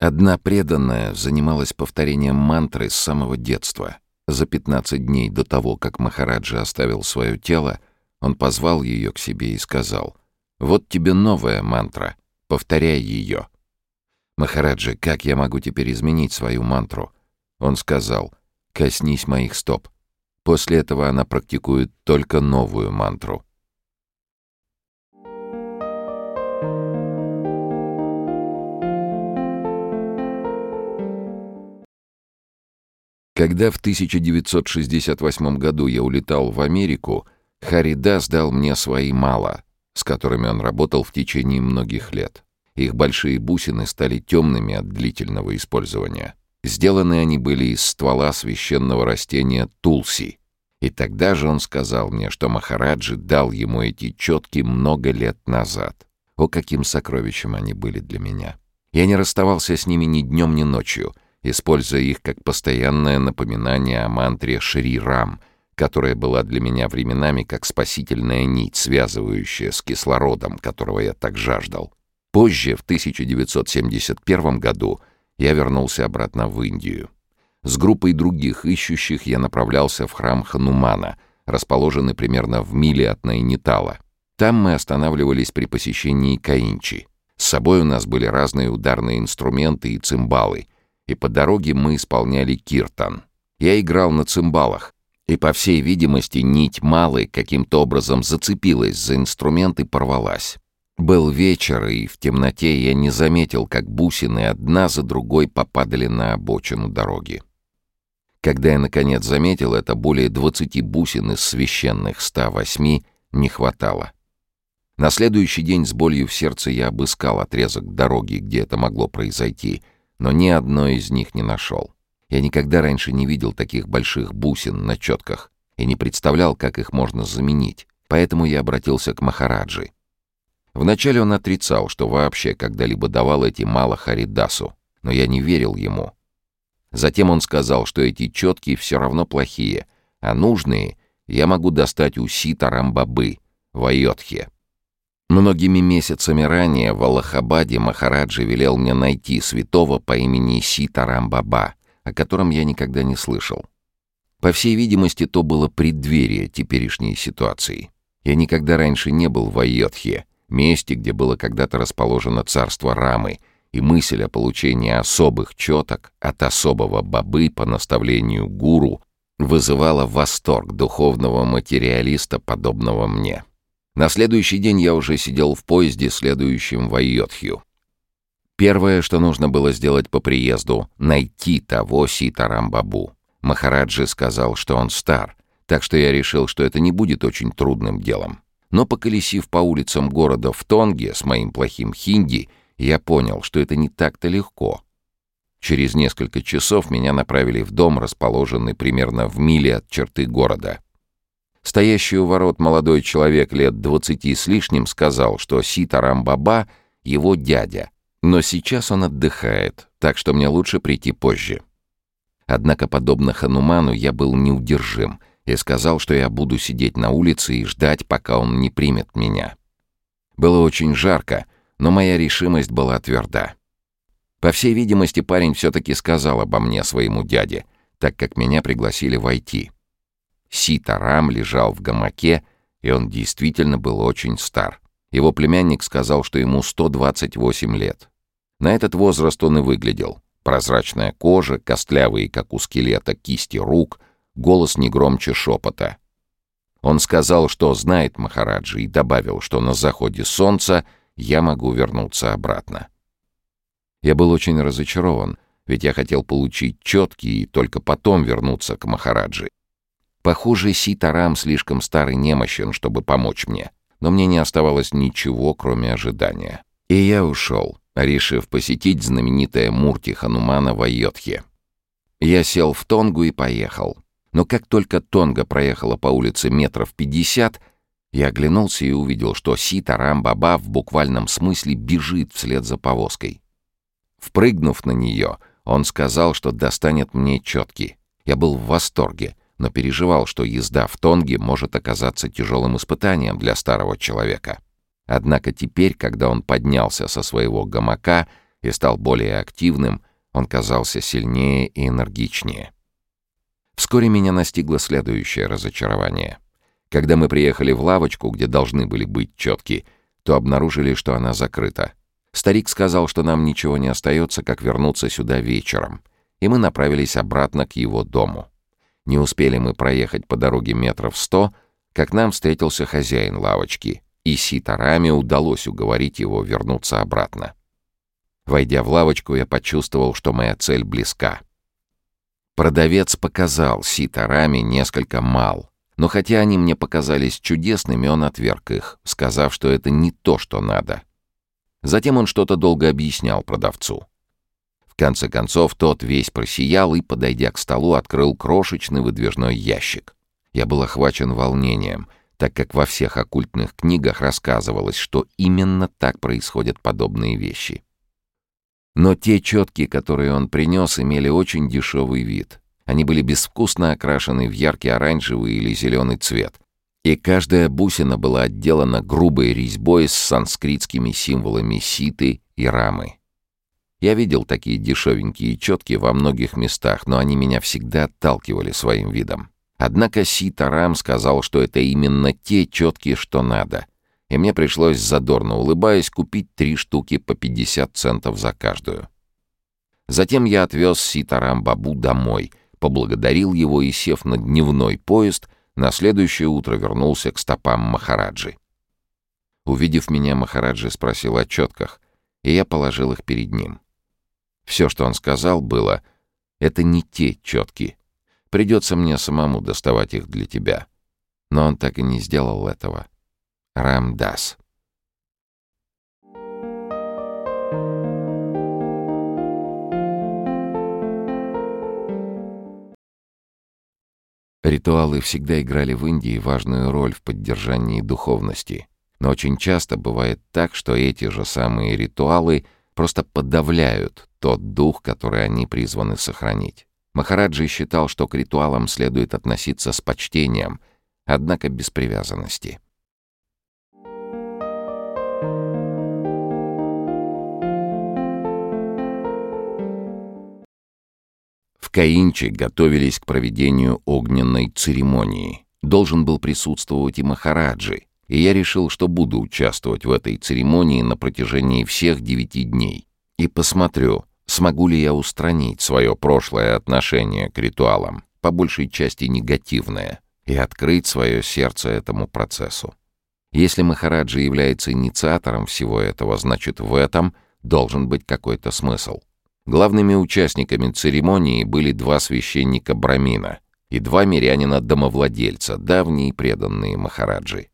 Одна преданная занималась повторением мантры с самого детства. За 15 дней до того, как Махараджи оставил свое тело, он позвал ее к себе и сказал, «Вот тебе новая мантра, повторяй ее». «Махараджи, как я могу теперь изменить свою мантру?» Он сказал, «Коснись моих стоп». После этого она практикует только новую мантру. Когда в 1968 году я улетал в Америку, Харидас дал мне свои мало, с которыми он работал в течение многих лет. Их большие бусины стали темными от длительного использования. Сделаны они были из ствола священного растения тулси. И тогда же он сказал мне, что Махараджи дал ему эти четки много лет назад. О, каким сокровищем они были для меня! Я не расставался с ними ни днем, ни ночью — используя их как постоянное напоминание о мантре Шри Рам, которая была для меня временами как спасительная нить, связывающая с кислородом, которого я так жаждал. Позже, в 1971 году, я вернулся обратно в Индию. С группой других ищущих я направлялся в храм Ханумана, расположенный примерно в миле от Найнитала. Там мы останавливались при посещении Каинчи. С собой у нас были разные ударные инструменты и цимбалы — и по дороге мы исполняли киртан. Я играл на цимбалах, и, по всей видимости, нить малы каким-то образом зацепилась за инструмент и порвалась. Был вечер, и в темноте я не заметил, как бусины одна за другой попадали на обочину дороги. Когда я, наконец, заметил это, более двадцати бусин из священных ста восьми не хватало. На следующий день с болью в сердце я обыскал отрезок дороги, где это могло произойти — но ни одной из них не нашел. Я никогда раньше не видел таких больших бусин на четках и не представлял, как их можно заменить, поэтому я обратился к Махараджи. Вначале он отрицал, что вообще когда-либо давал эти мало Харидасу, но я не верил ему. Затем он сказал, что эти четкие все равно плохие, а нужные я могу достать у Сита Рамбабы в Айотхе. Многими месяцами ранее в Аллахабаде Махараджи велел мне найти святого по имени Ситарамбаба, о котором я никогда не слышал. По всей видимости, то было преддверие теперешней ситуации. Я никогда раньше не был в Айотхе, месте, где было когда-то расположено царство Рамы, и мысль о получении особых четок от особого бабы по наставлению гуру вызывала восторг духовного материалиста, подобного мне. На следующий день я уже сидел в поезде, следующем в Айотхью. Первое, что нужно было сделать по приезду — найти того Ситарамбабу. Махараджи сказал, что он стар, так что я решил, что это не будет очень трудным делом. Но поколесив по улицам города в Тонге с моим плохим хинди, я понял, что это не так-то легко. Через несколько часов меня направили в дом, расположенный примерно в миле от черты города — Стоящий у ворот молодой человек лет двадцати с лишним сказал, что Ситарам-Баба — его дядя, но сейчас он отдыхает, так что мне лучше прийти позже. Однако, подобно Хануману, я был неудержим и сказал, что я буду сидеть на улице и ждать, пока он не примет меня. Было очень жарко, но моя решимость была тверда. По всей видимости, парень все-таки сказал обо мне своему дяде, так как меня пригласили войти. Ситарам лежал в гамаке, и он действительно был очень стар. Его племянник сказал, что ему 128 лет. На этот возраст он и выглядел. Прозрачная кожа, костлявые, как у скелета, кисти рук, голос не громче шепота. Он сказал, что знает Махараджи, и добавил, что на заходе солнца я могу вернуться обратно. Я был очень разочарован, ведь я хотел получить четкий и только потом вернуться к Махараджи. Похоже, Ситарам слишком старый немощен, чтобы помочь мне. Но мне не оставалось ничего, кроме ожидания. И я ушел, решив посетить знаменитое Мурти Ханумана в Айотхе. Я сел в Тонгу и поехал. Но как только Тонга проехала по улице метров пятьдесят, я оглянулся и увидел, что Ситарам Баба в буквальном смысле бежит вслед за повозкой. Впрыгнув на нее, он сказал, что достанет мне четки. Я был в восторге но переживал, что езда в Тонге может оказаться тяжелым испытанием для старого человека. Однако теперь, когда он поднялся со своего гамака, и стал более активным, он казался сильнее и энергичнее. Вскоре меня настигло следующее разочарование. Когда мы приехали в лавочку, где должны были быть четки, то обнаружили, что она закрыта. Старик сказал, что нам ничего не остается, как вернуться сюда вечером, и мы направились обратно к его дому. Не успели мы проехать по дороге метров сто, как нам встретился хозяин лавочки, и Ситараме удалось уговорить его вернуться обратно. Войдя в лавочку, я почувствовал, что моя цель близка. Продавец показал Ситараме несколько мал, но хотя они мне показались чудесными, он отверг их, сказав, что это не то, что надо. Затем он что-то долго объяснял продавцу. Конце концов, тот весь просиял и, подойдя к столу, открыл крошечный выдвижной ящик. Я был охвачен волнением, так как во всех оккультных книгах рассказывалось, что именно так происходят подобные вещи. Но те четки, которые он принес, имели очень дешевый вид. Они были безвкусно окрашены в яркий оранжевый или зеленый цвет. И каждая бусина была отделана грубой резьбой с санскритскими символами ситы и рамы. Я видел такие дешевенькие четки во многих местах, но они меня всегда отталкивали своим видом. Однако Сита Рам сказал, что это именно те четки, что надо. И мне пришлось, задорно улыбаясь, купить три штуки по 50 центов за каждую. Затем я отвез Ситарам Бабу домой, поблагодарил его и, сев на дневной поезд, на следующее утро вернулся к стопам Махараджи. Увидев меня, Махараджи спросил о четках, и я положил их перед ним. Все, что он сказал, было «это не те четки, Придется мне самому доставать их для тебя. Но он так и не сделал этого. Рамдас. Ритуалы всегда играли в Индии важную роль в поддержании духовности. Но очень часто бывает так, что эти же самые ритуалы просто подавляют тот дух, который они призваны сохранить. Махараджи считал, что к ритуалам следует относиться с почтением, однако без привязанности. В Каинче готовились к проведению огненной церемонии. Должен был присутствовать и Махараджи, и я решил, что буду участвовать в этой церемонии на протяжении всех девяти дней. И посмотрю, Смогу ли я устранить свое прошлое отношение к ритуалам, по большей части негативное, и открыть свое сердце этому процессу? Если Махараджа является инициатором всего этого, значит в этом должен быть какой-то смысл. Главными участниками церемонии были два священника Брамина и два мирянина-домовладельца, давние преданные Махараджи.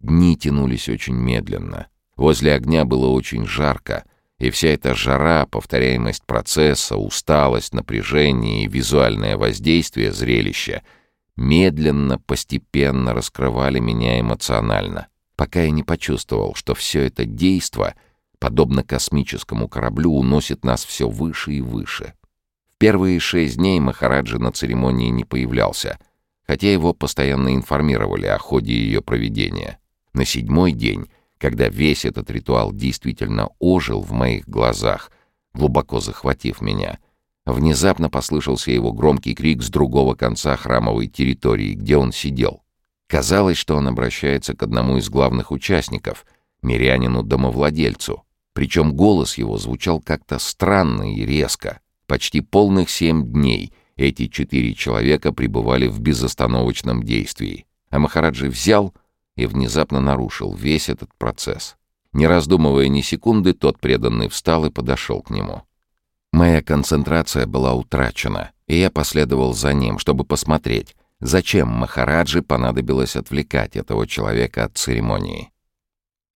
Дни тянулись очень медленно. Возле огня было очень жарко — и вся эта жара, повторяемость процесса, усталость, напряжение и визуальное воздействие зрелища медленно, постепенно раскрывали меня эмоционально, пока я не почувствовал, что все это действо, подобно космическому кораблю, уносит нас все выше и выше. В первые шесть дней Махараджи на церемонии не появлялся, хотя его постоянно информировали о ходе ее проведения. На седьмой день когда весь этот ритуал действительно ожил в моих глазах, глубоко захватив меня, внезапно послышался его громкий крик с другого конца храмовой территории, где он сидел. Казалось, что он обращается к одному из главных участников, мирянину-домовладельцу. Причем голос его звучал как-то странно и резко. Почти полных семь дней эти четыре человека пребывали в безостановочном действии. А Махараджи взял — и внезапно нарушил весь этот процесс. Не раздумывая ни секунды, тот преданный встал и подошел к нему. Моя концентрация была утрачена, и я последовал за ним, чтобы посмотреть, зачем Махараджи понадобилось отвлекать этого человека от церемонии.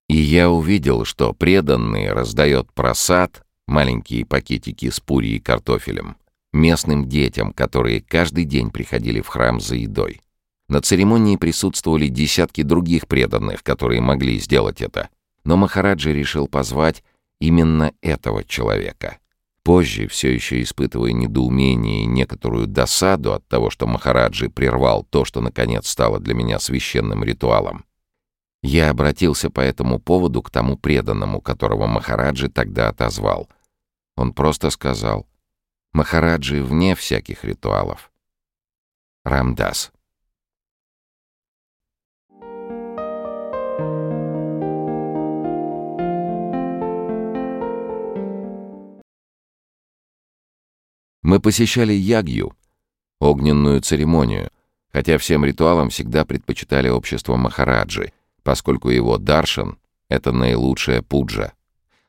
И я увидел, что преданный раздает просад, маленькие пакетики с пури и картофелем, местным детям, которые каждый день приходили в храм за едой. На церемонии присутствовали десятки других преданных, которые могли сделать это. Но Махараджи решил позвать именно этого человека. Позже, все еще испытывая недоумение и некоторую досаду от того, что Махараджи прервал то, что наконец стало для меня священным ритуалом, я обратился по этому поводу к тому преданному, которого Махараджи тогда отозвал, Он просто сказал «Махараджи вне всяких ритуалов». Рамдас. Мы посещали ягью, огненную церемонию, хотя всем ритуалам всегда предпочитали общество Махараджи, поскольку его даршан — это наилучшая пуджа.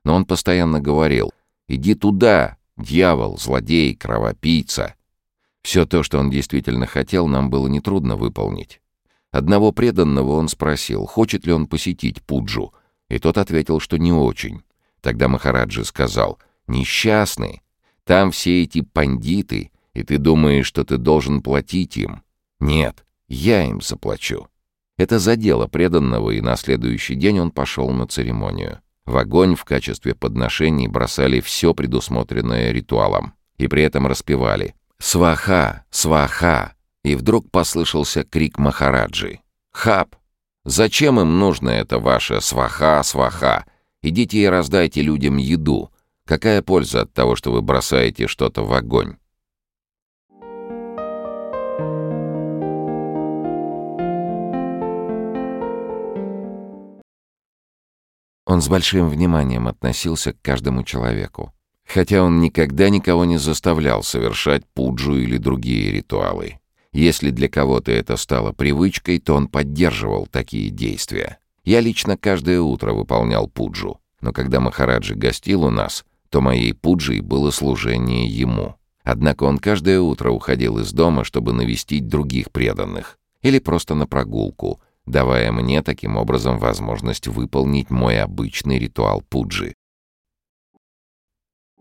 Но он постоянно говорил «Иди туда, дьявол, злодей, кровопийца». Все то, что он действительно хотел, нам было нетрудно выполнить. Одного преданного он спросил, хочет ли он посетить Пуджу, и тот ответил, что не очень. Тогда Махараджи сказал «Несчастный, там все эти пандиты, и ты думаешь, что ты должен платить им. Нет, я им заплачу». Это задело преданного, и на следующий день он пошел на церемонию. В огонь в качестве подношений бросали все предусмотренное ритуалом. И при этом распевали «Сваха! Сваха!» И вдруг послышался крик Махараджи. «Хап! Зачем им нужно это ваше сваха, сваха? Идите и раздайте людям еду. Какая польза от того, что вы бросаете что-то в огонь? Он с большим вниманием относился к каждому человеку, хотя он никогда никого не заставлял совершать пуджу или другие ритуалы. Если для кого-то это стало привычкой, то он поддерживал такие действия. Я лично каждое утро выполнял пуджу, но когда Махараджи гостил у нас — то моей пуджей было служение ему. Однако он каждое утро уходил из дома, чтобы навестить других преданных, или просто на прогулку, давая мне таким образом возможность выполнить мой обычный ритуал пуджи.